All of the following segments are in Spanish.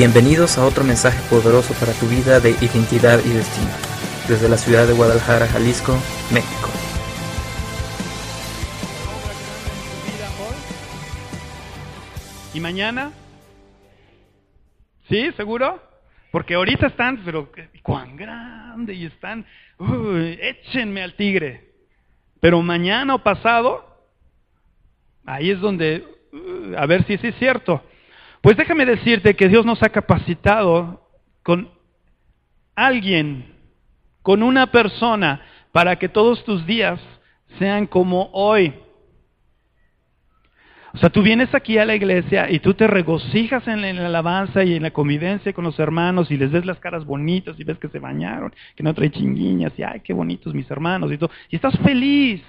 Bienvenidos a otro mensaje poderoso para tu vida de identidad y destino, desde la ciudad de Guadalajara, Jalisco, México. ¿Y mañana? ¿Sí? ¿Seguro? Porque ahorita están, pero cuán grande y están, uy, échenme al tigre. Pero mañana o pasado, ahí es donde, uh, a ver si sí es cierto. Pues déjame decirte que Dios nos ha capacitado con alguien, con una persona, para que todos tus días sean como hoy. O sea, tú vienes aquí a la iglesia y tú te regocijas en la, alabanza y en la convivencia con los hermanos y les ves las caras bonitas y ves que se bañaron, que no trae chinguiñas y ay, qué bonitos mis hermanos y todo. Y estás feliz.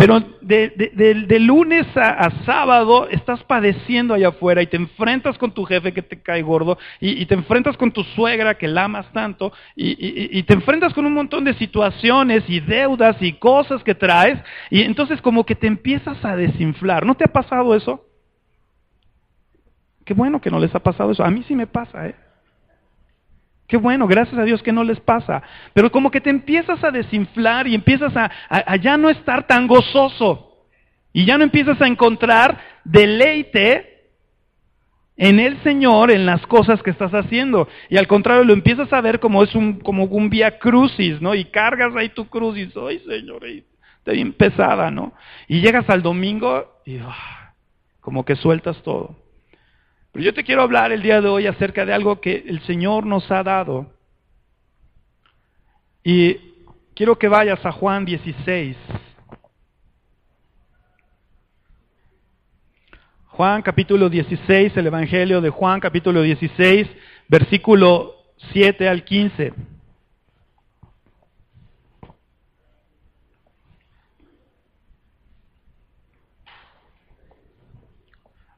Pero de, lunes a, sábado estás padeciendo allá afuera y te enfrentas con tu jefe que te cae gordo y, te enfrentas con tu suegra que la amas tanto y, y, te enfrentas con un montón de situaciones y deudas y cosas que traes y entonces como que te empiezas a desinflar. ¿No te ha pasado eso? Qué bueno que no les ha pasado eso. A mí sí me pasa, ¿eh? Qué bueno, gracias a Dios que no les pasa. Pero como que te empiezas a desinflar y empiezas a, ya no estar tan gozoso. Y ya no empiezas a encontrar deleite en el Señor, en las cosas que estás haciendo. Y al contrario, lo empiezas a ver como es un, como un vía crucis, ¿no? Y cargas ahí tu dices, ay Señor, está bien pesada, ¿no? Y llegas al domingo y ah, como que sueltas todo. Pero yo te quiero hablar el día de hoy acerca de algo que el Señor nos ha dado. Y quiero que vayas a Juan 16. Juan capítulo 16, el Evangelio de Juan capítulo 16, versículo 7 al 15.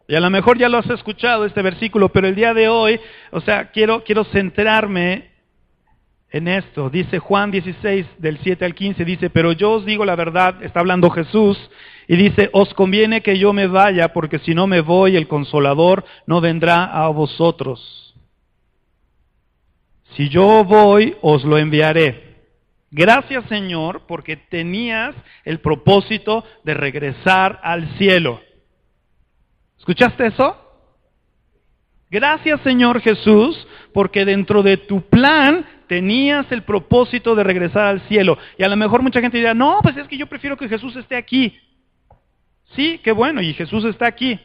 Y a lo mejor ya lo has escuchado este versículo, pero el día de hoy, o sea, quiero, quiero centrarme en esto. Dice Juan 16, del 7 al 15, dice, pero yo os digo la verdad, está hablando Jesús, y dice, os conviene que yo me vaya, porque si no me voy, el consolador no vendrá a vosotros. Si yo voy, os lo enviaré. Gracias Señor, porque tenías el propósito de regresar al cielo. ¿Escuchaste eso? Gracias Señor Jesús, porque dentro de tu plan tenías el propósito de regresar al cielo. Y a lo mejor mucha gente dirá, no, pues es que yo prefiero que Jesús esté aquí. Sí, qué bueno, y Jesús está aquí.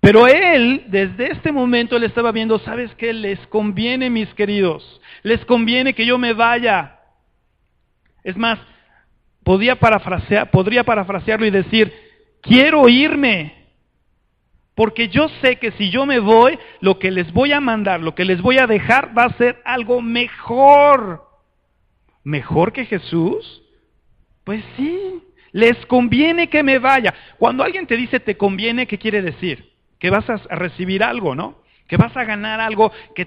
Pero él, desde este momento, él estaba viendo, ¿sabes qué? Les conviene, mis queridos, les conviene que yo me vaya. Es más, podía parafrasear, podría parafrasearlo y decir, quiero irme, porque yo sé que si yo me voy, lo que les voy a mandar, lo que les voy a dejar va a ser algo mejor. ¿Mejor que Jesús? Pues sí, les conviene que me vaya. Cuando alguien te dice te conviene, ¿qué quiere decir? Que vas a recibir algo, ¿no? Que vas a ganar algo que,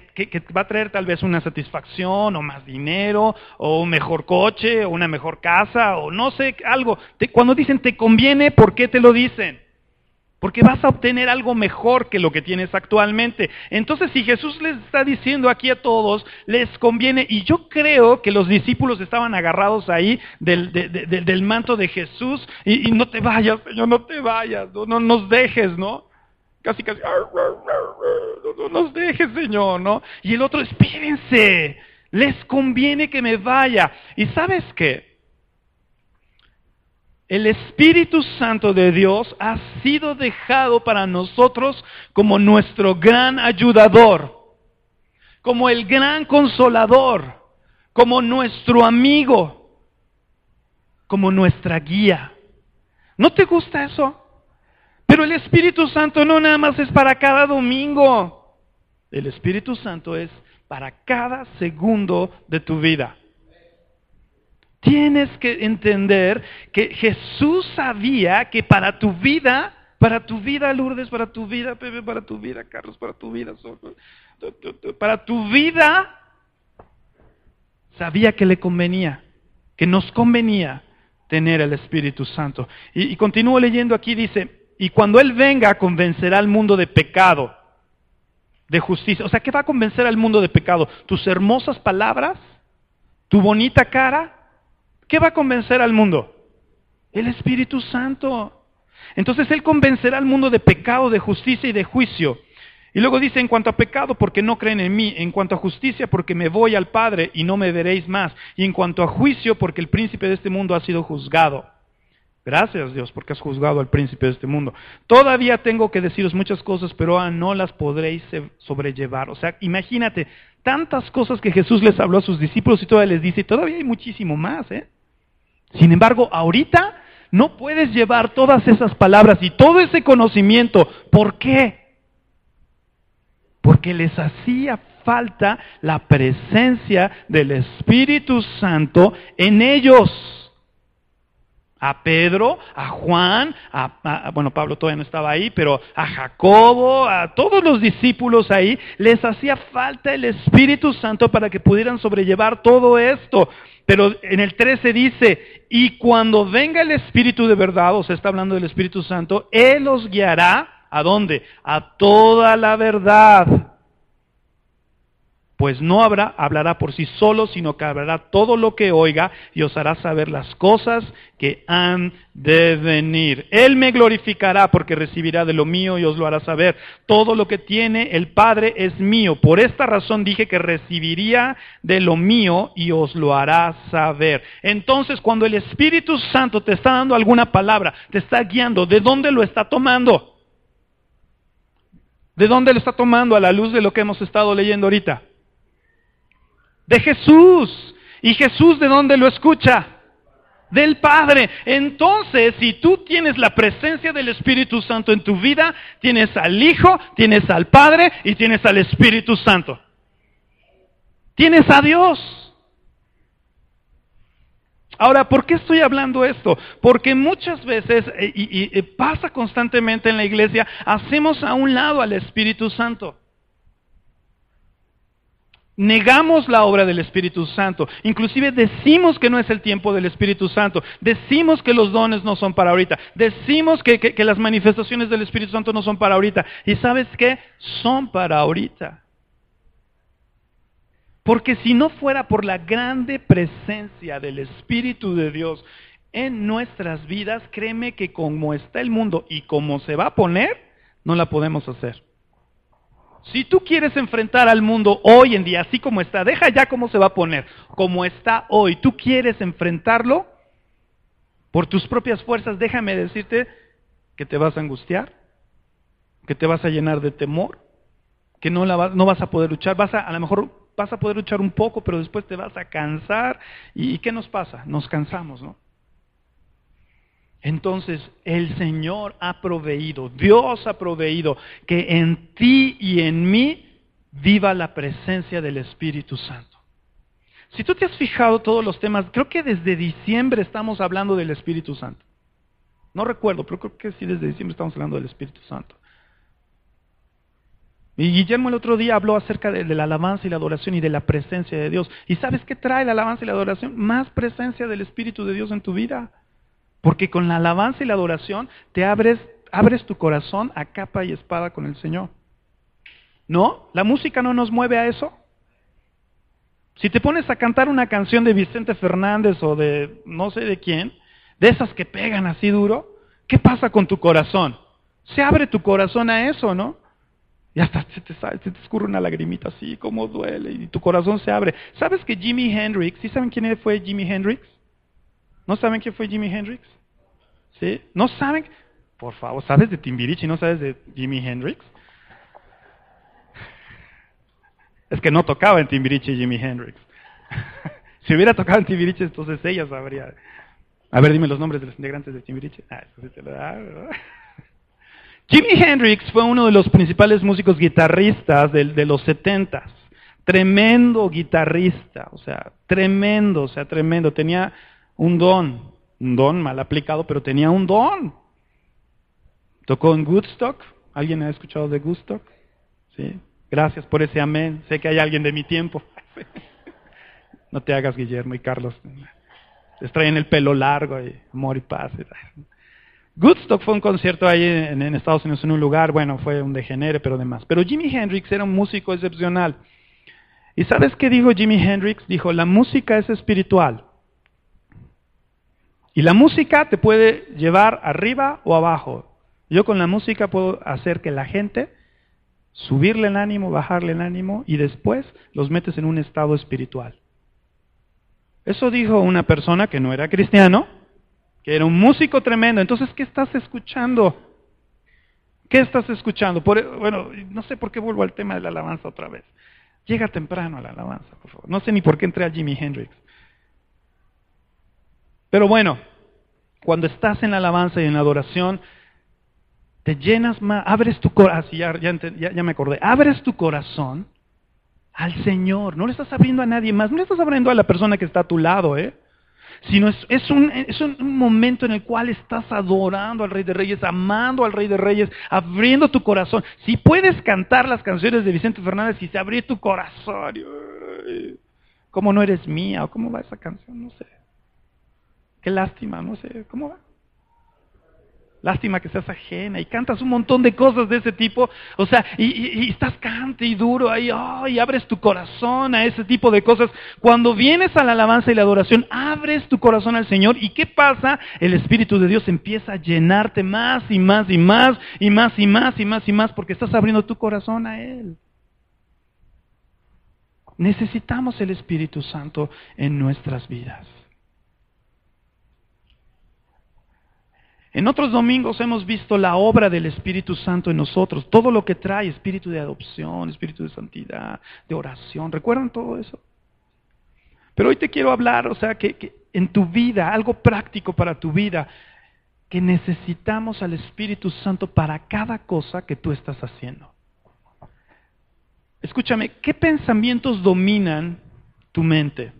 va a traer tal vez una satisfacción o más dinero o un mejor coche o una mejor casa o no sé, algo. cuando dicen te conviene, ¿por qué te lo dicen? Porque vas a obtener algo mejor que lo que tienes actualmente. Entonces, si Jesús les está diciendo aquí a todos, les conviene, y yo creo que los discípulos estaban agarrados ahí del, manto de Jesús, y, no te vayas, Señor, no te vayas, no, nos dejes, ¿no? Casi, casi, no, nos dejes, Señor, ¿no? Y el otro, espérense, les conviene que me vaya. ¿Y sabes qué? El Espíritu Santo de Dios ha sido dejado para nosotros como nuestro gran ayudador, como el gran consolador, como nuestro amigo, como nuestra guía. ¿No te gusta eso? Pero el Espíritu Santo no nada más es para cada domingo. El Espíritu Santo es para cada segundo de tu vida. Tienes que entender que Jesús sabía que para tu vida, para tu vida Lourdes, para tu vida Pepe, para tu vida Carlos, para tu vida para tu vida, sabía que le convenía, que nos convenía tener el Espíritu Santo. Y, y continúo leyendo aquí, dice, y cuando Él venga convencerá al mundo de pecado, de justicia. O sea, ¿qué va a convencer al mundo de pecado? ¿Tus hermosas palabras? ¿Tu bonita cara? ¿Qué va a convencer al mundo? El Espíritu Santo. Entonces Él convencerá al mundo de pecado, de justicia y de juicio. Y luego dice, en cuanto a pecado, porque no creen en mí, en cuanto a justicia, porque me voy al Padre y no me veréis más, y en cuanto a juicio, porque el príncipe de este mundo ha sido juzgado. Gracias Dios, porque has juzgado al príncipe de este mundo. Todavía tengo que deciros muchas cosas, pero ah, no las podréis sobrellevar. O sea, imagínate, tantas cosas que Jesús les habló a sus discípulos y todavía les dice, todavía hay muchísimo más. ¿eh? Sin embargo, ahorita no puedes llevar todas esas palabras y todo ese conocimiento. ¿Por qué? Porque les hacía falta la presencia del Espíritu Santo en ellos a Pedro, a Juan, a, bueno, Pablo todavía no estaba ahí, pero a Jacobo, a todos los discípulos ahí, les hacía falta el Espíritu Santo para que pudieran sobrellevar todo esto. Pero en el 13 dice, y cuando venga el Espíritu de verdad, o sea, está hablando del Espíritu Santo, Él los guiará, ¿a dónde? A toda la verdad pues no habrá, hablará por sí solo, sino que hablará todo lo que oiga y os hará saber las cosas que han de venir. Él me glorificará porque recibirá de lo mío y os lo hará saber. Todo lo que tiene el Padre es mío. Por esta razón dije que recibiría de lo mío y os lo hará saber. Entonces, cuando el Espíritu Santo te está dando alguna palabra, te está guiando, ¿de dónde lo está tomando? ¿De dónde lo está tomando a la luz de lo que hemos estado leyendo ahorita? De Jesús. ¿Y Jesús de dónde lo escucha? Del Padre. Entonces, si tú tienes la presencia del Espíritu Santo en tu vida, tienes al Hijo, tienes al Padre y tienes al Espíritu Santo. Tienes a Dios. Ahora, ¿por qué estoy hablando esto? Porque muchas veces, eh, y, y, pasa constantemente en la iglesia, hacemos a un lado al Espíritu Santo. Negamos la obra del Espíritu Santo. Inclusive decimos que no es el tiempo del Espíritu Santo. Decimos que los dones no son para ahorita. Decimos que, las manifestaciones del Espíritu Santo no son para ahorita. ¿Y sabes qué? Son para ahorita. Porque si no fuera por la grande presencia del Espíritu de Dios en nuestras vidas, créeme que como está el mundo y como se va a poner, no la podemos hacer. Si tú quieres enfrentar al mundo hoy en día, así como está, deja ya cómo se va a poner, como está hoy, tú quieres enfrentarlo por tus propias fuerzas, déjame decirte que te vas a angustiar, que te vas a llenar de temor, que no, vas a poder luchar, vas a, a lo mejor vas a poder luchar un poco, pero después te vas a cansar. ¿Y qué nos pasa? Nos cansamos, ¿no? Entonces el Señor ha proveído, Dios ha proveído que en ti y en mí viva la presencia del Espíritu Santo. Si tú te has fijado todos los temas, creo que desde diciembre estamos hablando del Espíritu Santo. No recuerdo, pero creo que sí desde diciembre estamos hablando del Espíritu Santo. Y Guillermo el otro día habló acerca de, la alabanza y la adoración y de la presencia de Dios. ¿Y sabes qué trae la alabanza y la adoración? Más presencia del Espíritu de Dios en tu vida. Porque con la alabanza y la adoración te abres, abres tu corazón a capa y espada con el Señor. ¿No? ¿La música no nos mueve a eso? Si te pones a cantar una canción de Vicente Fernández o de no sé de quién, de esas que pegan así duro, ¿qué pasa con tu corazón? Se abre tu corazón a eso, ¿no? Y hasta se te, se te escurre una lagrimita así, como duele, y tu corazón se abre. ¿Sabes que Jimi Hendrix, ¿sí saben quién fue Jimi Hendrix? ¿No saben quién fue Jimi Hendrix? ¿Sí? ¿No saben? Por favor, ¿sabes de Timbiriche y no sabes de Jimi Hendrix? Es que no tocaba en Timbiriche Jimi Hendrix. si hubiera tocado en Timbiriche, entonces ella sabría. A ver, dime los nombres de los integrantes de Timbiriche. Ah, eso sí te lo da, Jimi Hendrix fue uno de los principales músicos guitarristas de, de los setentas. Tremendo guitarrista, o sea, tremendo, o sea, tremendo. Tenía un don, un don mal aplicado, pero tenía un don. Tocó en Woodstock. ¿Alguien ha escuchado de Woodstock? Sí. Gracias por ese amén. Sé que hay alguien de mi tiempo. no te hagas, Guillermo y Carlos. Les traen el pelo largo y amor y paz. Woodstock fue un concierto ahí en, en, Estados Unidos, en un lugar, bueno, fue un degenere, pero demás. Pero Jimi Hendrix era un músico excepcional. ¿Y sabes qué dijo Jimi Hendrix? Dijo, la música es espiritual. Y la música te puede llevar arriba o abajo. Yo con la música puedo hacer que la gente subirle el ánimo, bajarle el ánimo y después los metes en un estado espiritual. Eso dijo una persona que no era cristiano, que era un músico tremendo. Entonces, ¿qué estás escuchando? ¿Qué estás escuchando? bueno, no sé por qué vuelvo al tema de la alabanza otra vez. Llega temprano a la alabanza, por favor. No sé ni por qué entré a Jimi Hendrix. Pero bueno, cuando estás en la alabanza y en la adoración, te llenas más, abres tu corazón, ah, ya, ya, me acordé, abres tu corazón al Señor, no le estás abriendo a nadie más, no le estás abriendo a la persona que está a tu lado, ¿eh? sino es, es, un, es, un, momento en el cual estás adorando al Rey de Reyes, amando al Rey de Reyes, abriendo tu corazón. Si puedes cantar las canciones de Vicente Fernández y se abre tu corazón, ¿cómo no eres mía? ¿O cómo va esa canción? No sé. Qué lástima, no sé, ¿cómo va? Lástima que seas ajena y cantas un montón de cosas de ese tipo. O sea, y, estás cante y duro ahí, y abres tu corazón a ese tipo de cosas. Cuando vienes a la alabanza y la adoración, abres tu corazón al Señor. ¿Y qué pasa? El Espíritu de Dios empieza a llenarte más y más y más y más y más y más y más porque estás abriendo tu corazón a Él. Necesitamos el Espíritu Santo en nuestras vidas. En otros domingos hemos visto la obra del Espíritu Santo en nosotros, todo lo que trae espíritu de adopción, espíritu de santidad, de oración. ¿Recuerdan todo eso? Pero hoy te quiero hablar, o sea, que, en tu vida, algo práctico para tu vida, que necesitamos al Espíritu Santo para cada cosa que tú estás haciendo. Escúchame, ¿qué pensamientos dominan tu mente?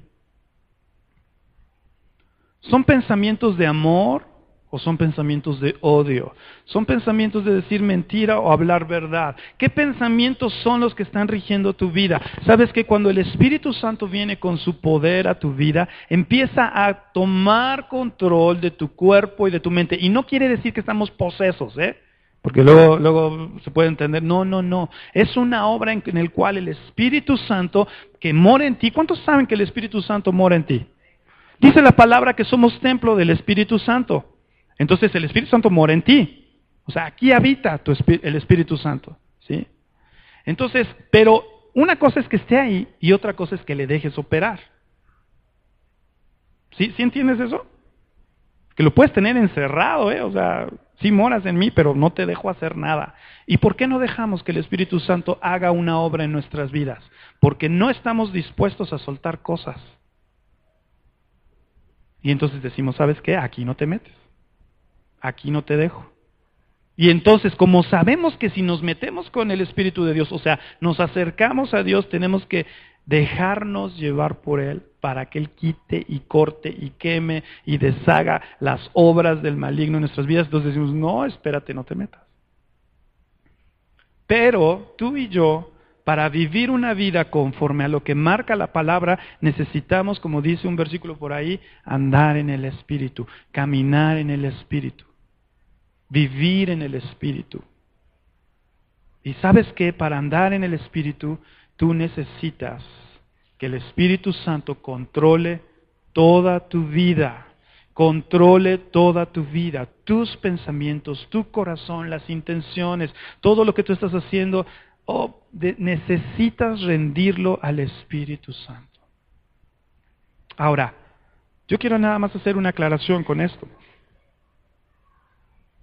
¿Son pensamientos de amor? O son pensamientos de odio? ¿Son pensamientos de decir mentira o hablar verdad? ¿Qué pensamientos son los que están rigiendo tu vida? Sabes que cuando el Espíritu Santo viene con su poder a tu vida, empieza a tomar control de tu cuerpo y de tu mente. Y no quiere decir que estamos posesos, ¿eh? Porque luego, luego se puede entender, no, no, no. Es una obra en, en el cual el Espíritu Santo que mora en ti, ¿cuántos saben que el Espíritu Santo mora en ti? Dice la palabra que somos templo del Espíritu Santo. Entonces el Espíritu Santo mora en ti. O sea, aquí habita tu el Espíritu Santo. ¿sí? Entonces, pero una cosa es que esté ahí y otra cosa es que le dejes operar. ¿Sí, ¿Sí entiendes eso? Que lo puedes tener encerrado, ¿eh? O sea, sí moras en mí, pero no te dejo hacer nada. ¿Y por qué no dejamos que el Espíritu Santo haga una obra en nuestras vidas? Porque no estamos dispuestos a soltar cosas. Y entonces decimos, ¿sabes qué? Aquí no te metes aquí no te dejo. Y entonces, como sabemos que si nos metemos con el Espíritu de Dios, o sea, nos acercamos a Dios, tenemos que dejarnos llevar por Él para que Él quite y corte y queme y deshaga las obras del maligno en nuestras vidas. Entonces decimos, no, espérate, no te metas. Pero tú y yo, para vivir una vida conforme a lo que marca la palabra, necesitamos, como dice un versículo por ahí, andar en el Espíritu, caminar en el Espíritu vivir en el Espíritu. Y sabes que para andar en el Espíritu, tú necesitas que el Espíritu Santo controle toda tu vida, controle toda tu vida, tus pensamientos, tu corazón, las intenciones, todo lo que tú estás haciendo, oh, necesitas rendirlo al Espíritu Santo. Ahora, yo quiero nada más hacer una aclaración con esto.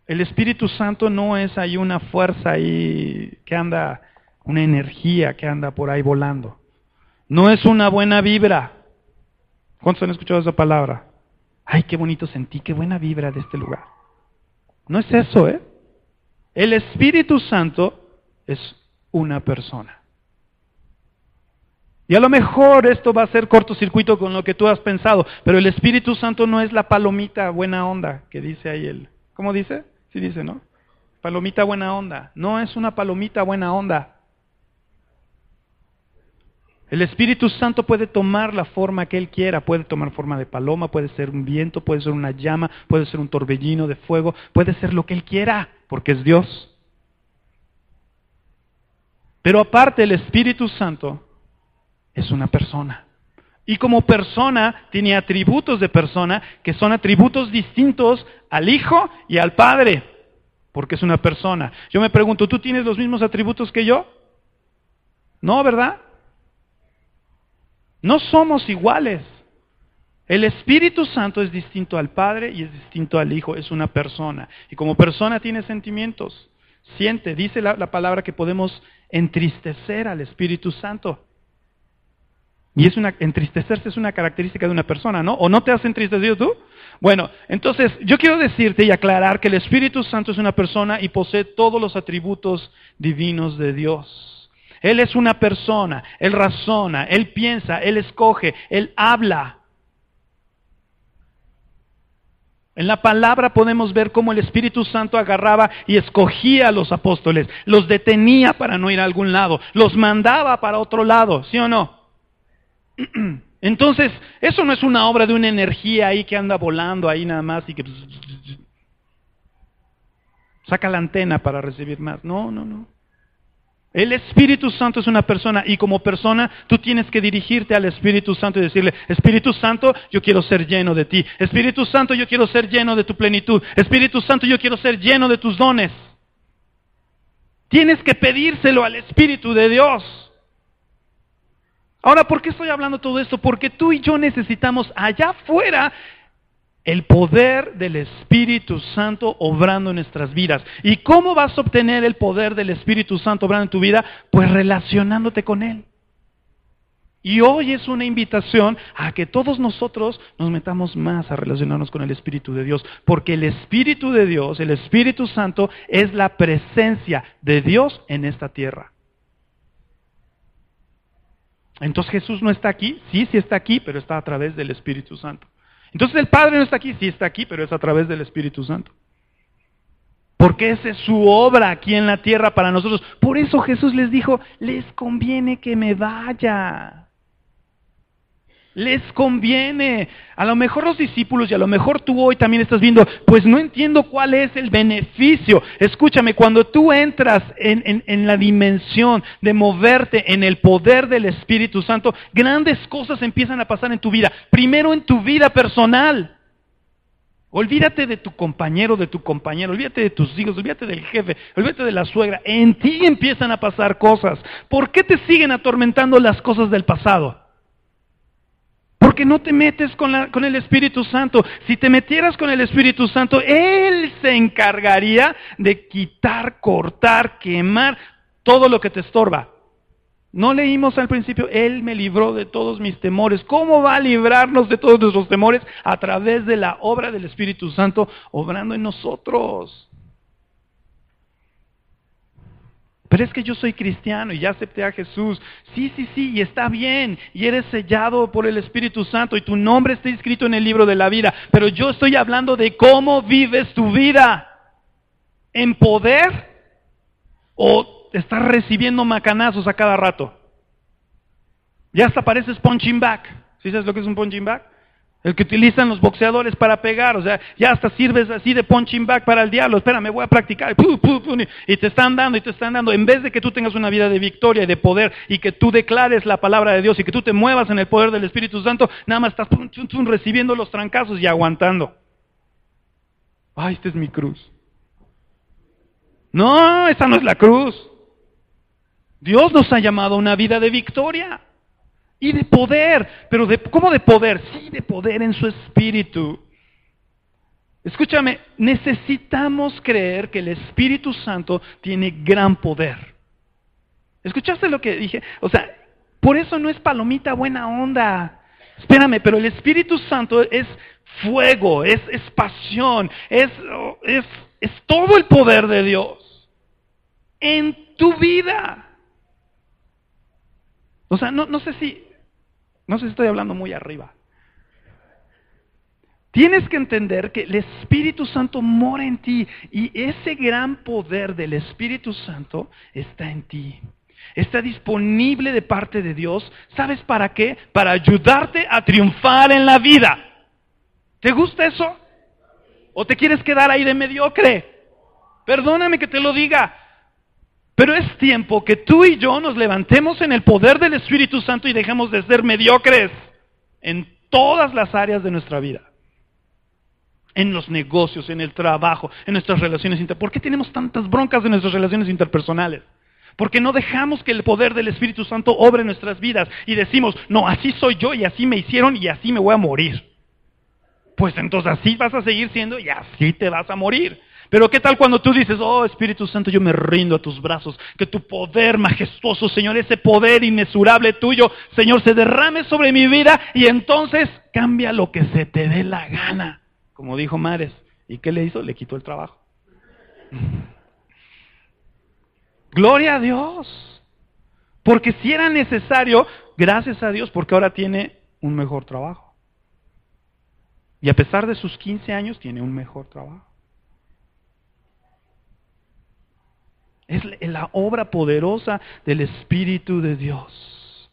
El Espíritu Santo no es ahí una fuerza ahí que anda, una energía que anda por ahí volando. No es una buena vibra. ¿Cuántos han escuchado esa palabra? Ay, qué bonito sentí, qué buena vibra de este lugar. No es eso, ¿eh? El Espíritu Santo es una persona. Y a lo mejor esto va a ser cortocircuito con lo que tú has pensado, pero el Espíritu Santo no es la palomita buena onda que dice ahí él. ¿Cómo dice? Sí dice, ¿no? Palomita buena onda. No es una palomita buena onda. El Espíritu Santo puede tomar la forma que Él quiera, puede tomar forma de paloma, puede ser un viento, puede ser una llama, puede ser un torbellino de fuego, puede ser lo que Él quiera, porque es Dios. Pero aparte el Espíritu Santo es una persona. Y como persona tiene atributos de persona que son atributos distintos al Hijo y al Padre, porque es una persona. Yo me pregunto, ¿tú tienes los mismos atributos que yo? No, ¿verdad? No somos iguales. El Espíritu Santo es distinto al Padre y es distinto al Hijo, es una persona. Y como persona tiene sentimientos, siente, dice la, palabra que podemos entristecer al Espíritu Santo. Y es una, entristecerse es una característica de una persona, ¿no? ¿O no te has entristecido tú? Bueno, entonces yo quiero decirte y aclarar que el Espíritu Santo es una persona y posee todos los atributos divinos de Dios. Él es una persona, Él razona, Él piensa, Él escoge, Él habla. En la palabra podemos ver cómo el Espíritu Santo agarraba y escogía a los apóstoles, los detenía para no ir a algún lado, los mandaba para otro lado, ¿sí o no? Entonces, eso no es una obra de una energía ahí que anda volando ahí nada más y que saca la antena para recibir más. No, no, no. El Espíritu Santo es una persona y como persona tú tienes que dirigirte al Espíritu Santo y decirle, Espíritu Santo, yo quiero ser lleno de ti. Espíritu Santo, yo quiero ser lleno de tu plenitud. Espíritu Santo, yo quiero ser lleno de tus dones. Tienes que pedírselo al Espíritu de Dios. Ahora, ¿por qué estoy hablando todo esto? Porque tú y yo necesitamos allá afuera el poder del Espíritu Santo obrando en nuestras vidas. ¿Y cómo vas a obtener el poder del Espíritu Santo obrando en tu vida? Pues relacionándote con Él. Y hoy es una invitación a que todos nosotros nos metamos más a relacionarnos con el Espíritu de Dios, porque el Espíritu de Dios, el Espíritu Santo, es la presencia de Dios en esta tierra. Entonces Jesús no está aquí, sí, sí está aquí, pero está a través del Espíritu Santo. Entonces el Padre no está aquí, sí está aquí, pero es a través del Espíritu Santo. Porque esa es su obra aquí en la tierra para nosotros. Por eso Jesús les dijo, les conviene que me vaya. Les conviene. A lo mejor los discípulos y a lo mejor tú hoy también estás viendo, pues no entiendo cuál es el beneficio. Escúchame, cuando tú entras en, la dimensión de moverte en el poder del Espíritu Santo, grandes cosas empiezan a pasar en tu vida. Primero en tu vida personal. Olvídate de tu compañero, de tu compañero, olvídate de tus hijos, olvídate del jefe, olvídate de la suegra. En ti empiezan a pasar cosas. ¿Por qué te siguen atormentando las cosas del pasado? Porque no te metes con, el Espíritu Santo. Si te metieras con el Espíritu Santo, Él se encargaría de quitar, cortar, quemar todo lo que te estorba. No leímos al principio, Él me libró de todos mis temores. ¿Cómo va a librarnos de todos nuestros temores? A través de la obra del Espíritu Santo obrando en nosotros. Pero es que yo soy cristiano y ya acepté a Jesús. Sí, sí, sí, y está bien. Y eres sellado por el Espíritu Santo y tu nombre está escrito en el libro de la vida. Pero yo estoy hablando de cómo vives tu vida. ¿En poder? ¿O estás recibiendo macanazos a cada rato? Ya hasta pareces punching back. ¿Sí sabes lo que es un punching back? El que utilizan los boxeadores para pegar, o sea, ya hasta sirves así de punching back para el diablo, espera, me voy a practicar, y te están dando, y te están dando, en vez de que tú tengas una vida de victoria y de poder, y que tú declares la palabra de Dios, y que tú te muevas en el poder del Espíritu Santo, nada más estás recibiendo los trancazos y aguantando. Ay, esta es mi cruz. No, esa no es la cruz. Dios nos ha llamado a una vida de victoria. Y de poder, pero de, ¿cómo de poder? Sí, de poder en su espíritu. Escúchame, necesitamos creer que el Espíritu Santo tiene gran poder. ¿Escuchaste lo que dije? O sea, por eso no es palomita buena onda. Espérame, pero el Espíritu Santo es fuego, es, es pasión, es, es, es todo el poder de Dios en tu vida. O sea, no, no sé si no sé si estoy hablando muy arriba. Tienes que entender que el Espíritu Santo mora en ti y ese gran poder del Espíritu Santo está en ti. Está disponible de parte de Dios. ¿Sabes para qué? Para ayudarte a triunfar en la vida. ¿Te gusta eso? ¿O te quieres quedar ahí de mediocre? Perdóname que te lo diga. Pero es tiempo que tú y yo nos levantemos en el poder del Espíritu Santo y dejemos de ser mediocres en todas las áreas de nuestra vida. En los negocios, en el trabajo, en nuestras relaciones interpersonales. ¿Por qué tenemos tantas broncas en nuestras relaciones interpersonales? Porque no dejamos que el poder del Espíritu Santo obre nuestras vidas y decimos, no, así soy yo y así me hicieron y así me voy a morir. Pues entonces así vas a seguir siendo y así te vas a morir. Pero ¿qué tal cuando tú dices, oh Espíritu Santo, yo me rindo a tus brazos, que tu poder majestuoso, Señor, ese poder inmesurable tuyo, Señor, se derrame sobre mi vida y entonces cambia lo que se te dé la gana, como dijo Mares. ¿Y qué le hizo? Le quitó el trabajo. Gloria a Dios. Porque si era necesario, gracias a Dios, porque ahora tiene un mejor trabajo. Y a pesar de sus 15 años, tiene un mejor trabajo. Es la obra poderosa del Espíritu de Dios.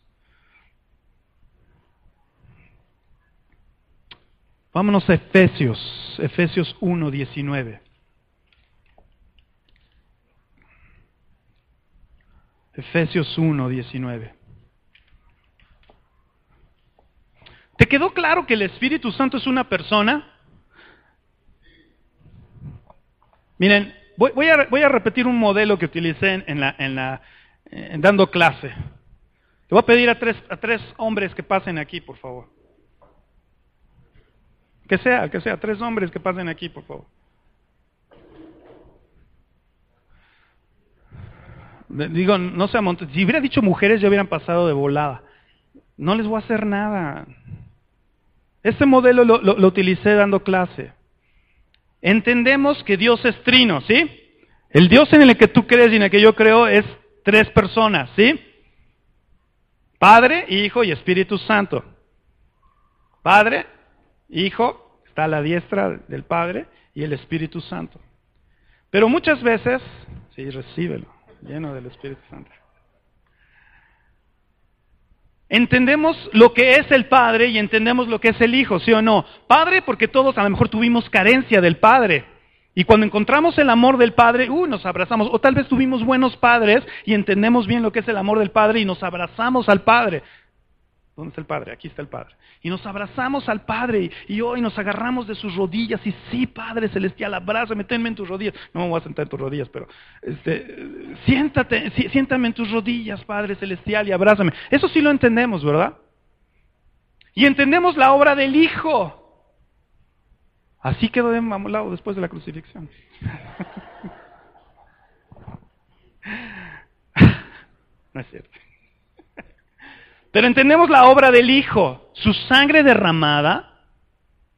Vámonos a Efesios, Efesios 1, 19. Efesios 1, 19. ¿Te quedó claro que el Espíritu Santo es una persona? Miren, Voy, a, repetir un modelo que utilicé en, la, en la, dando clase. Le voy a pedir a tres, a tres hombres que pasen aquí, por favor. Que sea, que sea, tres hombres que pasen aquí, por favor. Digo, no se. Si hubiera dicho mujeres, ya hubieran pasado de volada. No les voy a hacer nada. Este modelo lo utilicé dando clase. Entendemos que Dios es trino, ¿sí? El Dios en el que tú crees y en el que yo creo es tres personas, ¿sí? Padre, Hijo y Espíritu Santo. Padre, Hijo, está a la diestra del Padre y el Espíritu Santo. Pero muchas veces, sí, recíbelo, lleno del Espíritu Santo. Entendemos lo que es el Padre y entendemos lo que es el Hijo, ¿sí o no? Padre porque todos a lo mejor tuvimos carencia del Padre. Y cuando encontramos el amor del Padre, uh, nos abrazamos. O tal vez tuvimos buenos padres y entendemos bien lo que es el amor del Padre y nos abrazamos al Padre. ¿Dónde está el Padre? Aquí está el Padre. Y nos abrazamos al Padre y, hoy nos agarramos de sus rodillas y sí, Padre Celestial, abrázame, tenme en tus rodillas. No me voy a sentar en tus rodillas, pero este, siéntate, siéntame en tus rodillas, Padre Celestial, y abrázame. Eso sí lo entendemos, ¿verdad? Y entendemos la obra del Hijo. Así quedó de lado después de la crucifixión. no es cierto. Pero entendemos la obra del Hijo, su sangre derramada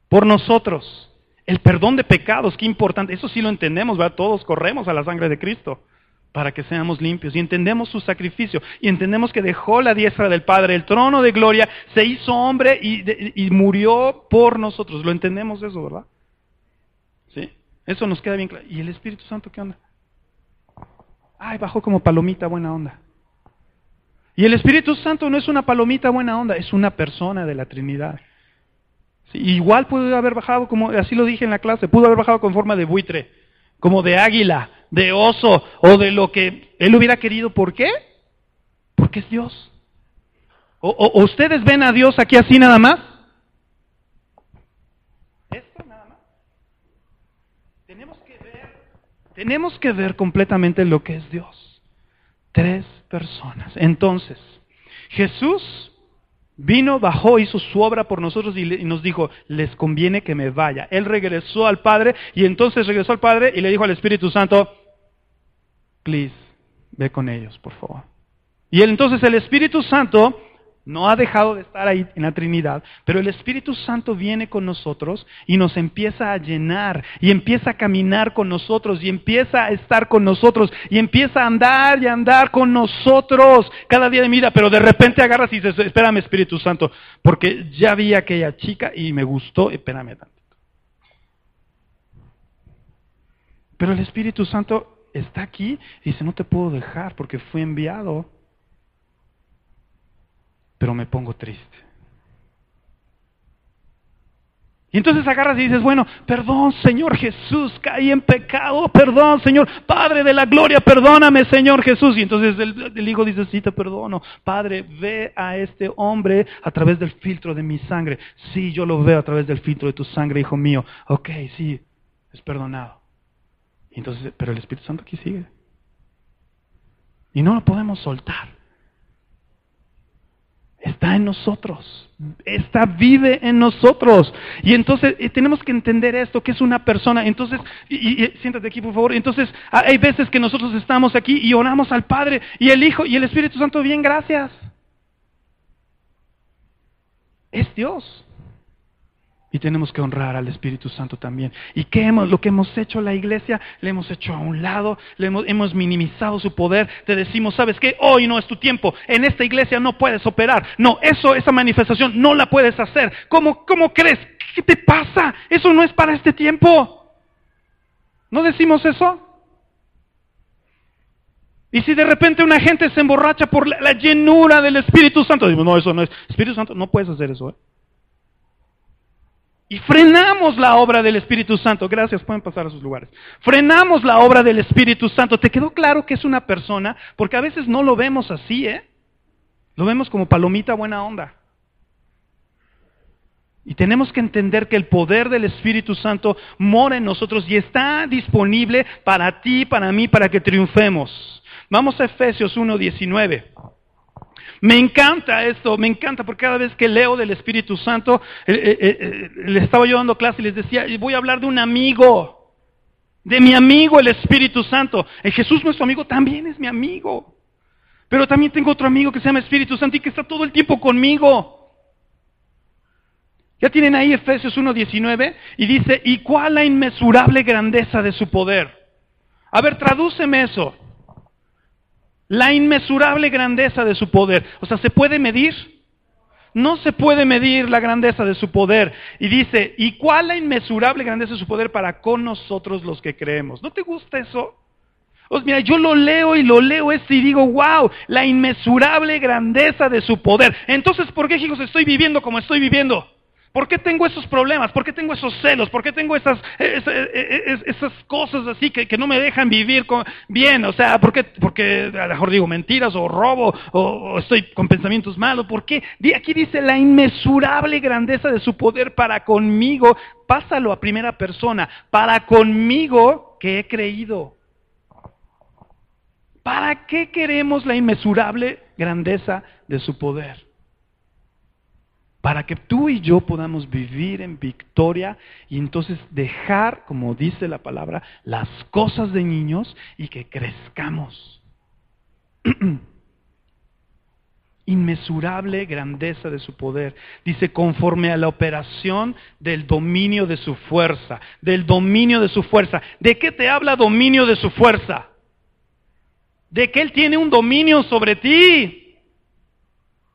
por nosotros. El perdón de pecados, qué importante. Eso sí lo entendemos, ¿verdad? Todos corremos a la sangre de Cristo para que seamos limpios. Y entendemos su sacrificio. Y entendemos que dejó la diestra del Padre, el trono de gloria, se hizo hombre y, murió por nosotros. Lo entendemos eso, ¿verdad? ¿Sí? Eso nos queda bien claro. ¿Y el Espíritu Santo qué onda? Ay, bajó como palomita, buena onda. Y el Espíritu Santo no es una palomita buena onda, es una persona de la Trinidad. igual pudo haber bajado, como así lo dije en la clase, pudo haber bajado con forma de buitre, como de águila, de oso o de lo que él hubiera querido. ¿Por qué? Porque es Dios. ¿O, ustedes ven a Dios aquí así nada más? ¿Esto nada más? Tenemos que ver, tenemos que ver completamente lo que es Dios. Tres personas. Entonces, Jesús vino, bajó, hizo su obra por nosotros y, nos dijo, les conviene que me vaya. Él regresó al Padre y entonces regresó al Padre y le dijo al Espíritu Santo, please, ve con ellos, por favor. Y entonces el Espíritu Santo no ha dejado de estar ahí en la Trinidad, pero el Espíritu Santo viene con nosotros y nos empieza a llenar y empieza a caminar con nosotros y empieza a estar con nosotros y empieza a andar y a andar con nosotros cada día de mi vida, pero de repente agarras y dices, espérame Espíritu Santo, porque ya vi a aquella chica y me gustó, espérame tantito. Pero el Espíritu Santo está aquí y dice, no te puedo dejar porque fui enviado me pongo triste. Y entonces agarras y dices, bueno, perdón Señor Jesús, caí en pecado, perdón Señor, Padre de la gloria, perdóname Señor Jesús. Y entonces el, hijo dice, sí, te perdono. Padre, ve a este hombre a través del filtro de mi sangre. Sí, yo lo veo a través del filtro de tu sangre, hijo mío. Ok, sí, es perdonado. Y entonces, pero el Espíritu Santo aquí sigue. Y no lo podemos soltar está en nosotros. Está vive en nosotros. Y entonces eh, tenemos que entender esto, que es una persona. Entonces, y, siéntate aquí por favor. Entonces, hay veces que nosotros estamos aquí y oramos al Padre y el Hijo y el Espíritu Santo, bien, gracias. Es Dios. Y tenemos que honrar al Espíritu Santo también. ¿Y qué hemos, lo que hemos hecho la iglesia? Le hemos hecho a un lado, le hemos, minimizado su poder. Te decimos, ¿sabes qué? Hoy no es tu tiempo. En esta iglesia no puedes operar. No, eso, esa manifestación no la puedes hacer. ¿Cómo, cómo crees? ¿Qué te pasa? Eso no es para este tiempo. ¿No decimos eso? Y si de repente una gente se emborracha por la, llenura del Espíritu Santo, decimos, no, eso no es. Espíritu Santo, no puedes hacer eso. ¿eh? Y frenamos la obra del Espíritu Santo. Gracias, pueden pasar a sus lugares. Frenamos la obra del Espíritu Santo. ¿Te quedó claro que es una persona? Porque a veces no lo vemos así, ¿eh? Lo vemos como palomita buena onda. Y tenemos que entender que el poder del Espíritu Santo mora en nosotros y está disponible para ti, para mí, para que triunfemos. Vamos a Efesios 1.19. Me encanta esto, me encanta, porque cada vez que leo del Espíritu Santo, eh, eh, eh, le estaba yo dando clase y les decía, voy a hablar de un amigo, de mi amigo el Espíritu Santo. El Jesús nuestro amigo también es mi amigo. Pero también tengo otro amigo que se llama Espíritu Santo y que está todo el tiempo conmigo. Ya tienen ahí Efesios 1.19 y dice, ¿y cuál la inmesurable grandeza de su poder? A ver, tradúceme eso. La inmesurable grandeza de su poder. O sea, ¿se puede medir? No se puede medir la grandeza de su poder. Y dice, ¿y cuál la inmesurable grandeza de su poder para con nosotros los que creemos? ¿No te gusta eso? Pues mira, yo lo leo y lo leo esto y digo, wow, la inmesurable grandeza de su poder. Entonces, ¿por qué, hijos, estoy viviendo como estoy viviendo? ¿Por qué tengo esos problemas? ¿Por qué tengo esos celos? ¿Por qué tengo esas, cosas así que, no me dejan vivir bien? O sea, ¿por qué? Porque a lo mejor digo mentiras o robo o, estoy con pensamientos malos. ¿Por qué? Aquí dice la inmesurable grandeza de su poder para conmigo. Pásalo a primera persona. Para conmigo que he creído. ¿Para qué queremos la inmesurable grandeza de su poder? Para que tú y yo podamos vivir en victoria y entonces dejar, como dice la palabra, las cosas de niños y que crezcamos. Inmesurable grandeza de su poder. Dice, conforme a la operación del dominio de su fuerza, del dominio de su fuerza. ¿De qué te habla dominio de su fuerza? De que Él tiene un dominio sobre ti.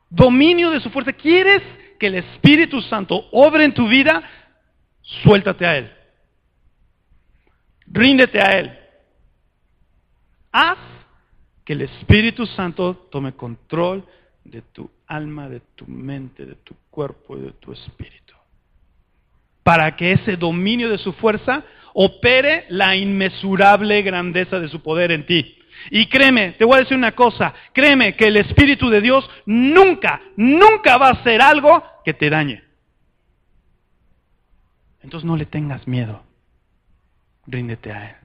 Dominio de su fuerza. ¿Quieres que el Espíritu Santo obre en tu vida, suéltate a Él. Ríndete a Él. Haz que el Espíritu Santo tome control de tu alma, de tu mente, de tu cuerpo y de tu espíritu. Para que ese dominio de su fuerza opere la inmesurable grandeza de su poder en ti. Y créeme, te voy a decir una cosa, créeme que el Espíritu de Dios nunca, nunca va a hacer algo que te dañe. Entonces no le tengas miedo, ríndete a Él.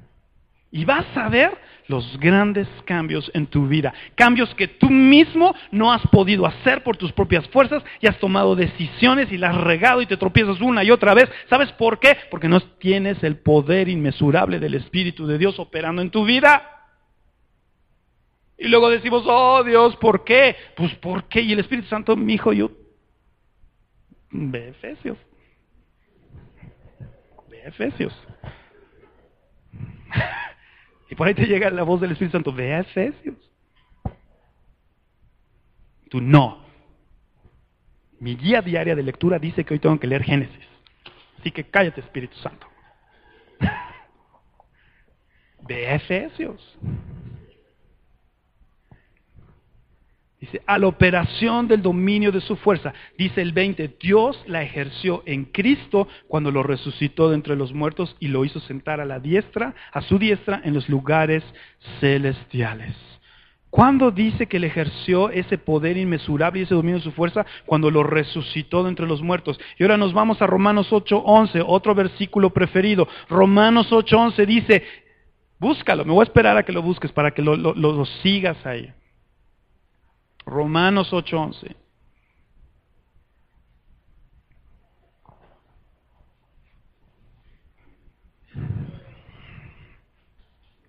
Y vas a ver los grandes cambios en tu vida. Cambios que tú mismo no has podido hacer por tus propias fuerzas y has tomado decisiones y las has regado y te tropiezas una y otra vez. ¿Sabes por qué? Porque no tienes el poder inmesurable del Espíritu de Dios operando en tu vida. Y luego decimos, oh Dios, ¿por qué? Pues ¿por qué? Y el Espíritu Santo, mi hijo, yo... Ve Efesios. Ve Efesios. y por ahí te llega la voz del Espíritu Santo, ve a Efesios. Tú no. Mi guía diaria de lectura dice que hoy tengo que leer Génesis. Así que cállate, Espíritu Santo. Ve a Efesios. Dice, a la operación del dominio de su fuerza. Dice el 20, Dios la ejerció en Cristo cuando lo resucitó de entre los muertos y lo hizo sentar a la diestra, a su diestra, en los lugares celestiales. ¿Cuándo dice que le ejerció ese poder inmesurable y ese dominio de su fuerza? Cuando lo resucitó de entre los muertos. Y ahora nos vamos a Romanos 8.11, otro versículo preferido. Romanos 8.11 dice, búscalo, me voy a esperar a que lo busques para que lo, lo sigas ahí. Romanos 8:11.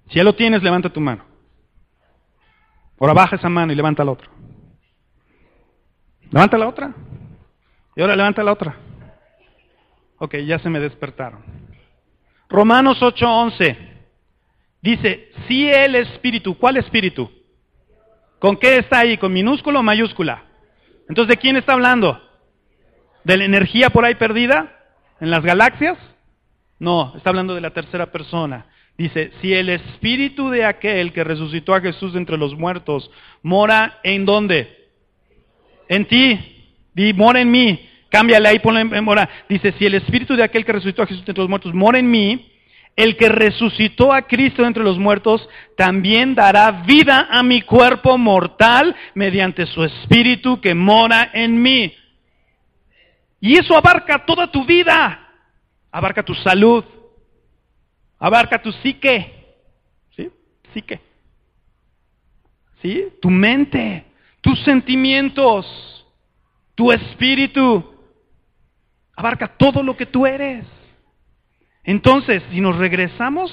Si ya lo tienes, levanta tu mano. Ahora baja esa mano y levanta la otra. Levanta la otra. Y ahora levanta la otra. Ok, ya se me despertaron. Romanos 8:11 dice, si el espíritu, ¿cuál espíritu? ¿Con qué está ahí? ¿Con minúscula o mayúscula? Entonces, ¿de quién está hablando? ¿De la energía por ahí perdida? ¿En las galaxias? No, está hablando de la tercera persona. Dice, si el espíritu de aquel que resucitó a Jesús de entre los muertos mora en dónde? En ti. Di, mora en mí. Cámbiale ahí, ponle en mora. Dice, si el espíritu de aquel que resucitó a Jesús entre los muertos mora en mí, el que resucitó a Cristo entre los muertos también dará vida a mi cuerpo mortal mediante su espíritu que mora en mí. Y eso abarca toda tu vida. Abarca tu salud. Abarca tu psique. ¿Sí? Psique. ¿Sí? Tu mente. Tus sentimientos. Tu espíritu. Abarca todo lo que tú eres. Entonces, si nos regresamos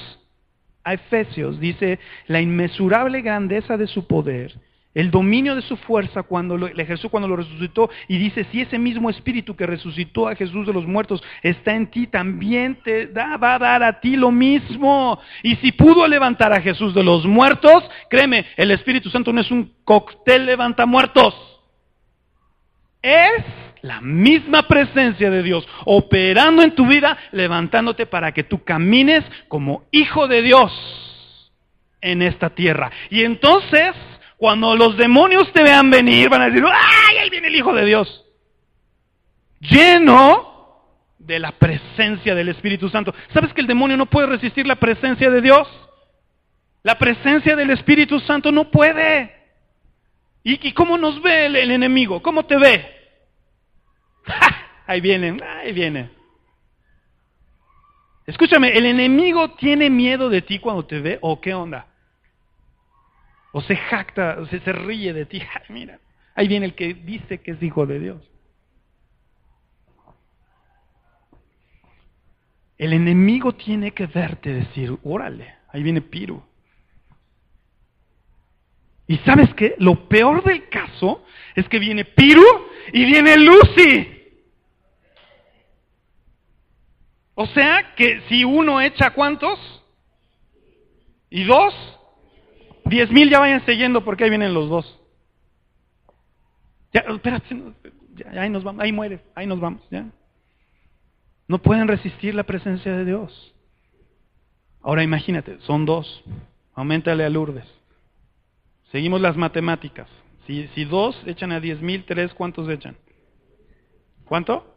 a Efesios, dice la inmesurable grandeza de su poder, el dominio de su fuerza cuando lo, ejerció cuando lo resucitó, y dice, si ese mismo espíritu que resucitó a Jesús de los muertos está en ti, también te da, va a dar a ti lo mismo. Y si pudo levantar a Jesús de los muertos, créeme, el Espíritu Santo no es un cóctel levanta muertos. Es la misma presencia de Dios operando en tu vida, levantándote para que tú camines como hijo de Dios en esta tierra. Y entonces, cuando los demonios te vean venir, van a decir, ¡ay, ahí viene el Hijo de Dios! Lleno de la presencia del Espíritu Santo. ¿Sabes que el demonio no puede resistir la presencia de Dios? La presencia del Espíritu Santo no puede. ¿Y, cómo nos ve el enemigo? ¿Cómo te ve? Ahí viene, ahí viene. Escúchame, ¿el enemigo tiene miedo de ti cuando te ve o qué onda? O se jacta, o se, se ríe de ti. mira, ahí viene el que dice que es hijo de Dios. El enemigo tiene que verte decir, órale, ahí viene Piru. Y sabes qué, lo peor del caso es que viene Piru y viene Lucy. O sea que si uno echa cuántos y dos, diez mil ya vayan siguiendo porque ahí vienen los dos. Ya, espérate, ahí nos vamos, ahí muere, ahí nos vamos, ya. No pueden resistir la presencia de Dios. Ahora imagínate, son dos. Aumentale a Lourdes. Seguimos las matemáticas. Si, si dos echan a diez mil, tres, ¿cuántos echan? ¿Cuánto?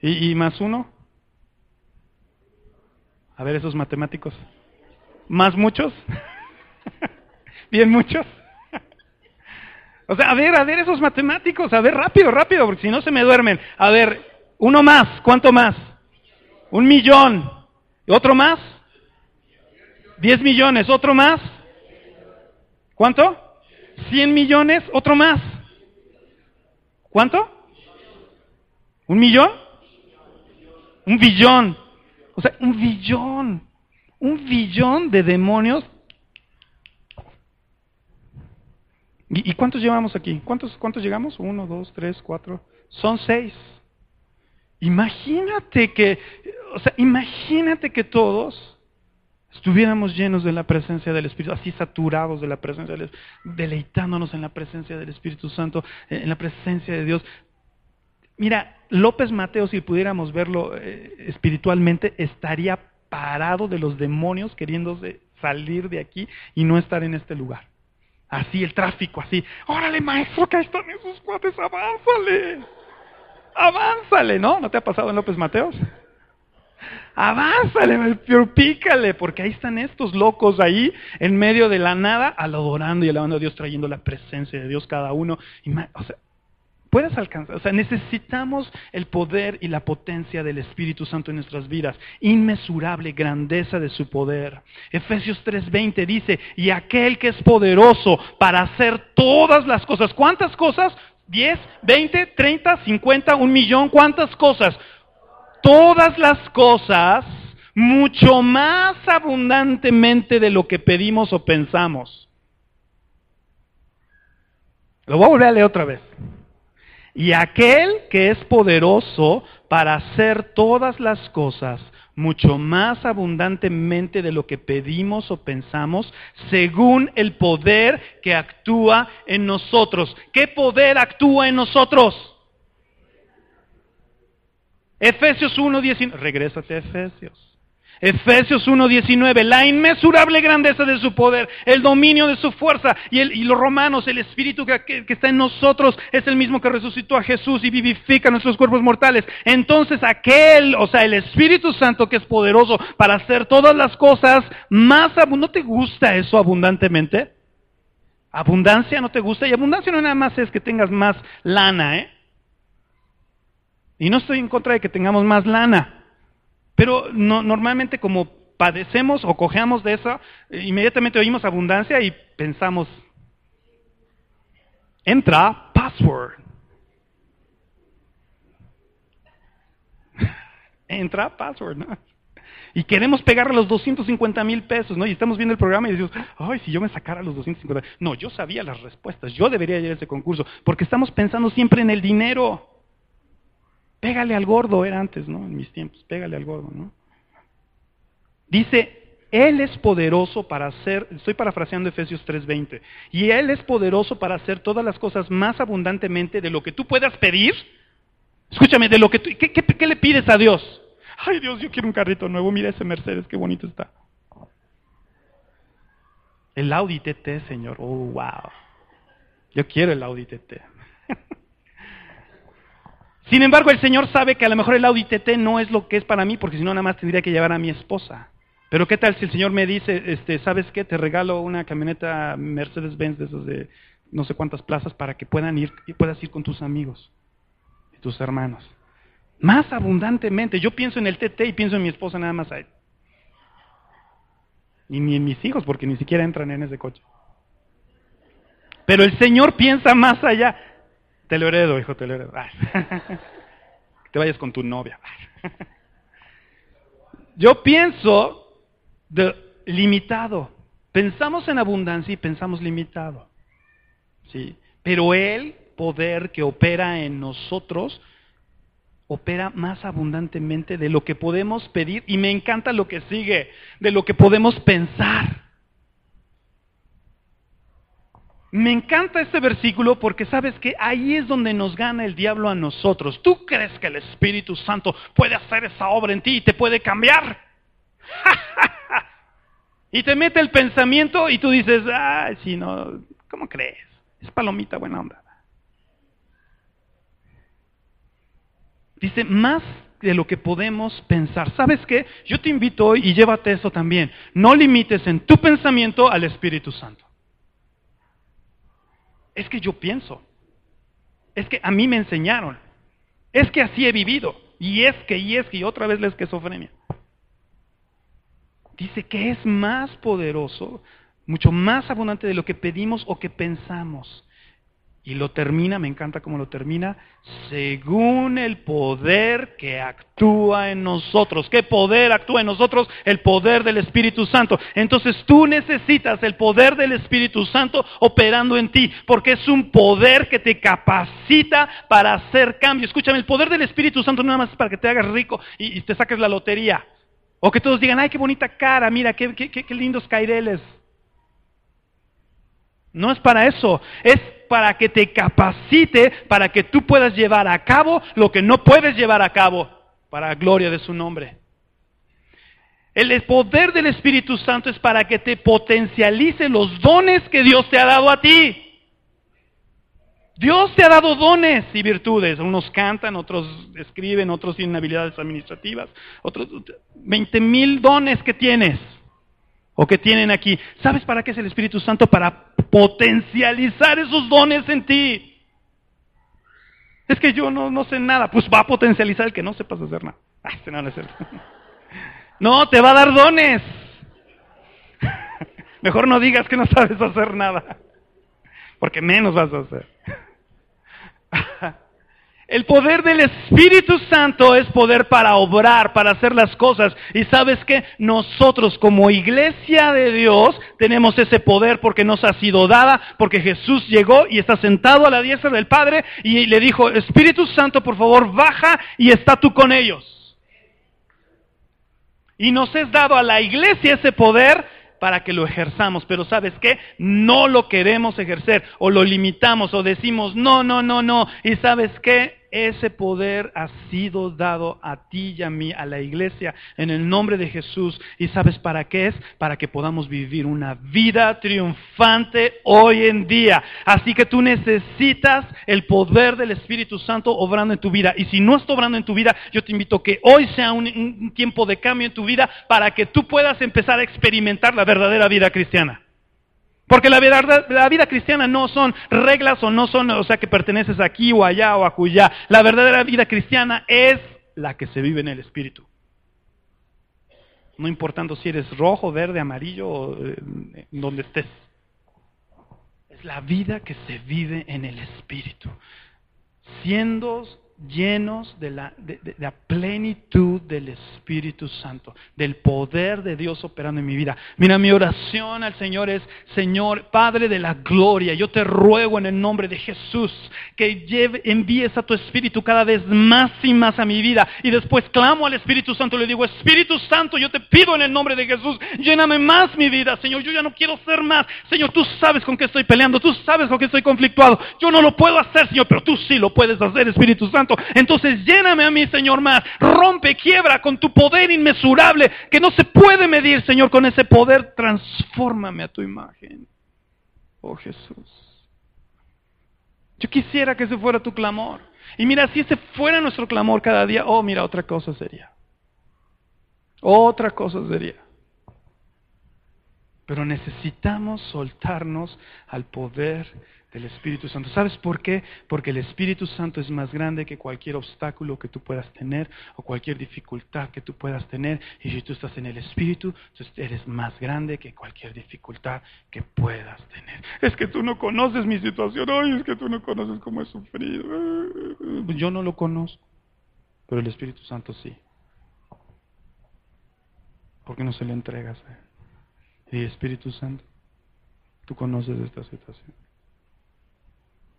¿Y, y más uno? A ver esos matemáticos. ¿Más muchos? ¿Bien muchos? o sea, a ver, a ver esos matemáticos, a ver, rápido, rápido, porque si no se me duermen. A ver, uno más, ¿cuánto más? Un millón. ¿Otro más? Diez millones, ¿otro más? ¿Cuánto? Cien millones, ¿otro más? ¿Cuánto? ¿Un millón? Un billón. O sea, un billón, un billón de demonios. ¿Y, cuántos llevamos aquí? ¿Cuántos, ¿Cuántos llegamos? Uno, dos, tres, cuatro. Son seis. Imagínate que, o sea, imagínate que todos estuviéramos llenos de la presencia del Espíritu, así saturados de la presencia del Espíritu, deleitándonos en la presencia del Espíritu Santo, en la presencia de Dios. Mira, López Mateo, si pudiéramos verlo eh, espiritualmente, estaría parado de los demonios queriéndose salir de aquí y no estar en este lugar. Así el tráfico, así. Órale, maestro, que ahí están esos cuates, avánzale. Avánzale, ¿no? ¿No te ha pasado en López Mateos? Avánzale, pícale, porque ahí están estos locos ahí, en medio de la nada, adorando y alabando a Dios, trayendo la presencia de Dios cada uno. O sea, puedes alcanzar, o sea, necesitamos el poder y la potencia del Espíritu Santo en nuestras vidas, inmesurable grandeza de su poder. Efesios 3:20 dice, y aquel que es poderoso para hacer todas las cosas, ¿cuántas cosas? ¿10, 20, 30, 50, un millón? ¿Cuántas cosas? Todas las cosas mucho más abundantemente de lo que pedimos o pensamos. Lo voy a volver a leer otra vez. Y aquel que es poderoso para hacer todas las cosas mucho más abundantemente de lo que pedimos o pensamos, según el poder que actúa en nosotros. ¿Qué poder actúa en nosotros? Efesios 1.19. Regrésate a Efesios. Efesios 1.19, la inmesurable grandeza de su poder, el dominio de su fuerza y, el, y los romanos, el espíritu que, que, está en nosotros es el mismo que resucitó a Jesús y vivifica nuestros cuerpos mortales. Entonces aquel, o sea, el Espíritu Santo que es poderoso para hacer todas las cosas más, ¿no te gusta eso abundantemente? Abundancia no te gusta y abundancia no nada más es que tengas más lana, ¿eh? Y no estoy en contra de que tengamos más lana. Pero no, normalmente como padecemos o cojeamos de eso, inmediatamente oímos abundancia y pensamos, entra password. entra password, ¿no? Y queremos pegarle los 250 mil pesos, ¿no? Y estamos viendo el programa y decimos, ay, si yo me sacara los 250. No, yo sabía las respuestas, yo debería ir a ese concurso, porque estamos pensando siempre en el dinero. Pégale al gordo, era antes, ¿no? En mis tiempos, pégale al gordo, ¿no? Dice, Él es poderoso para hacer, estoy parafraseando Efesios 3:20, y Él es poderoso para hacer todas las cosas más abundantemente de lo que tú puedas pedir. Escúchame, de lo que tú, ¿qué, qué le pides a Dios? Ay Dios, yo quiero un carrito nuevo, mira ese Mercedes, qué bonito está. El Audi TT, Señor, oh, wow. Yo quiero el Audi TT. Sin embargo, el Señor sabe que a lo mejor el Audi TT no es lo que es para mí, porque si no, nada más tendría que llevar a mi esposa. Pero ¿qué tal si el Señor me dice, este, ¿sabes qué? Te regalo una camioneta Mercedes-Benz de esos de no sé cuántas plazas para que puedan ir y puedas ir con tus amigos y tus hermanos. Más abundantemente. Yo pienso en el TT y pienso en mi esposa nada más ahí. Y ni en mis hijos, porque ni siquiera entran en ese coche. Pero el Señor piensa más allá. Te lo heredo, hijo, te lo heredo. te vayas con tu novia. Yo pienso limitado. Pensamos en abundancia y pensamos limitado. ¿sí? Pero el poder que opera en nosotros opera más abundantemente de lo que podemos pedir. Y me encanta lo que sigue, de lo que podemos pensar. Me encanta este versículo porque sabes que ahí es donde nos gana el diablo a nosotros. ¿Tú crees que el Espíritu Santo puede hacer esa obra en ti y te puede cambiar? y te mete el pensamiento y tú dices, ay, si no, ¿cómo crees? Es palomita buena onda. Dice, más de lo que podemos pensar. ¿Sabes qué? Yo te invito hoy y llévate eso también. No limites en tu pensamiento al Espíritu Santo es que yo pienso, es que a mí me enseñaron, es que así he vivido, y es que, y es que, y otra vez la esquizofrenia. Dice que es más poderoso, mucho más abundante de lo que pedimos o que pensamos. Y lo termina, me encanta cómo lo termina, según el poder que actúa en nosotros. ¿Qué poder actúa en nosotros? El poder del Espíritu Santo. Entonces tú necesitas el poder del Espíritu Santo operando en ti, porque es un poder que te capacita para hacer cambio. Escúchame, el poder del Espíritu Santo no nada más es para que te hagas rico y, te saques la lotería. O que todos digan, ay, qué bonita cara, mira, qué, qué, qué lindos caireles. No es para eso, es para que te capacite, para que tú puedas llevar a cabo lo que no puedes llevar a cabo, para la gloria de su nombre. El poder del Espíritu Santo es para que te potencialice los dones que Dios te ha dado a ti. Dios te ha dado dones y virtudes. Unos cantan, otros escriben, otros tienen habilidades administrativas, otros 20 mil dones que tienes o que tienen aquí. ¿Sabes para qué es el Espíritu Santo? Para potencializar esos dones en ti. Es que yo no, no sé nada. Pues va a potencializar el que no sepas hacer nada. no, no, no, te va a dar dones. Mejor no digas que no sabes hacer nada. Porque menos vas a hacer. El poder del Espíritu Santo es poder para obrar, para hacer las cosas. Y sabes que nosotros como iglesia de Dios tenemos ese poder porque nos ha sido dada, porque Jesús llegó y está sentado a la diestra del Padre y le dijo, Espíritu Santo, por favor, baja y está tú con ellos. Y nos es dado a la iglesia ese poder para que lo ejerzamos, pero ¿sabes qué? No lo queremos ejercer o lo limitamos o decimos, no, no, no, no. ¿Y sabes qué? Ese poder ha sido dado a ti y a mí, a la iglesia, en el nombre de Jesús. ¿Y sabes para qué es? Para que podamos vivir una vida triunfante hoy en día. Así que tú necesitas el poder del Espíritu Santo obrando en tu vida. Y si no está obrando en tu vida, yo te invito a que hoy sea un, un tiempo de cambio en tu vida para que tú puedas empezar a experimentar la verdadera vida cristiana. Porque la vida, la vida, cristiana no son reglas o no son, o sea, que perteneces aquí o allá o acullá. La verdadera vida cristiana es la que se vive en el Espíritu. No importando si eres rojo, verde, amarillo o eh, donde estés. Es la vida que se vive en el Espíritu. Siendo llenos de la, de, la, plenitud del Espíritu Santo, del poder de Dios operando en mi vida. Mira, mi oración al Señor es, Señor, Padre de la gloria, yo te ruego en el nombre de Jesús que lleve, envíes a tu Espíritu cada vez más y más a mi vida. Y después clamo al Espíritu Santo y le digo, Espíritu Santo, yo te pido en el nombre de Jesús, lléname más mi vida, Señor, yo ya no quiero ser más. Señor, tú sabes con qué estoy peleando, tú sabes con qué estoy conflictuado. Yo no lo puedo hacer, Señor, pero tú sí lo puedes hacer, Espíritu Santo. Entonces lléname a mí, Señor, más. Rompe, quiebra con tu poder inmesurable que no se puede medir, Señor, con ese poder. Transfórmame a tu imagen. Oh Jesús. Yo quisiera que ese fuera tu clamor. Y mira, si ese fuera nuestro clamor cada día, oh, mira, otra cosa sería. Otra cosa sería. Pero necesitamos soltarnos al poder del Espíritu Santo. ¿Sabes por qué? Porque el Espíritu Santo es más grande que cualquier obstáculo que tú puedas tener o cualquier dificultad que tú puedas tener. Y si tú estás en el Espíritu, entonces eres más grande que cualquier dificultad que puedas tener. Es que tú no conoces mi situación. Ay, es que tú no conoces cómo he sufrido. Yo no lo conozco, pero el Espíritu Santo sí. ¿Por qué no se le entregas a? Y Espíritu Santo, tú conoces esta situación.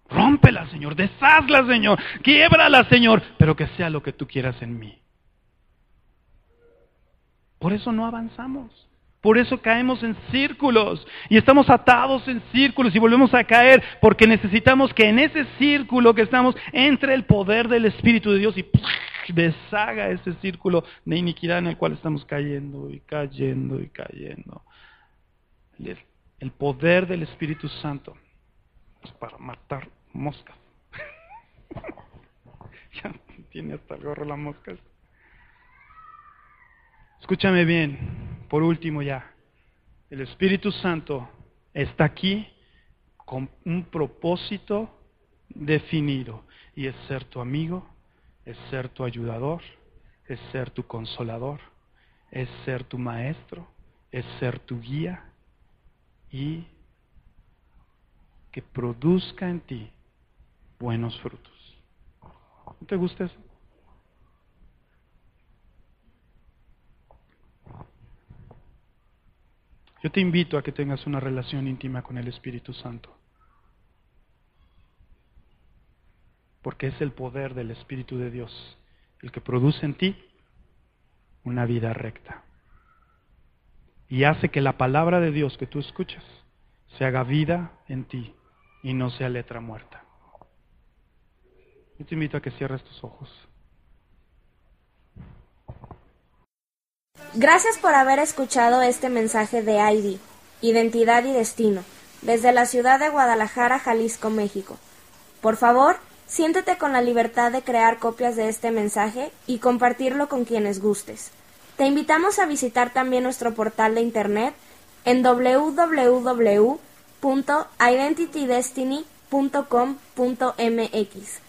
Rómpela, Señor, deshazla, Señor, quiebrala, Señor, pero que sea lo que tú quieras en mí. Por eso no avanzamos. Por eso caemos en círculos y estamos atados en círculos y volvemos a caer porque necesitamos que en ese círculo que estamos entre el poder del Espíritu de Dios y deshaga ese círculo de iniquidad en el cual estamos cayendo y cayendo y cayendo. El poder del Espíritu Santo es para matar moscas. ya tiene hasta el gorro la mosca. Escúchame bien, por último ya. El Espíritu Santo está aquí con un propósito definido y es ser tu amigo, es ser tu ayudador, es ser tu consolador, es ser tu maestro, es ser tu guía y que produzca en ti buenos frutos. ¿No te gusta eso? Yo te invito a que tengas una relación íntima con el Espíritu Santo. Porque es el poder del Espíritu de Dios el que produce en ti una vida recta. Y hace que la palabra de Dios que tú escuchas se haga vida en ti y no sea letra muerta. Te invito a que cierres tus ojos. Gracias por haber escuchado este mensaje de ID, Identidad y Destino, desde la ciudad de Guadalajara, Jalisco, México. Por favor, siéntete con la libertad de crear copias de este mensaje y compartirlo con quienes gustes. Te invitamos a visitar también nuestro portal de internet en www.identitydestiny.com.mx.